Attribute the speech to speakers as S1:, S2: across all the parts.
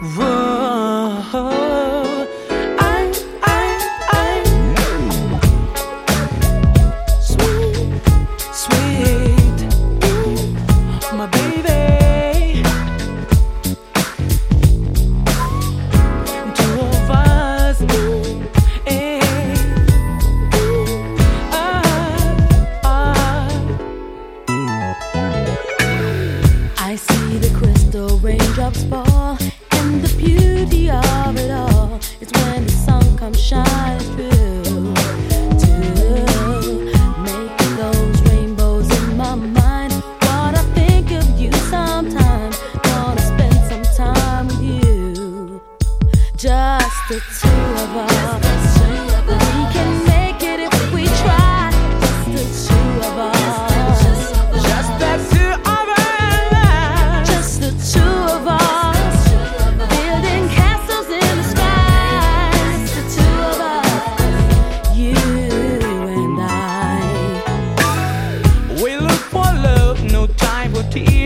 S1: vous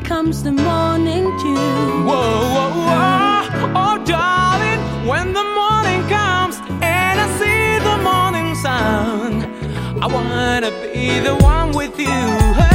S2: becomes the morning dew. Whoa,
S1: whoa, whoa, oh darling, when the morning comes and I see the morning sun, I wanna be the one with you.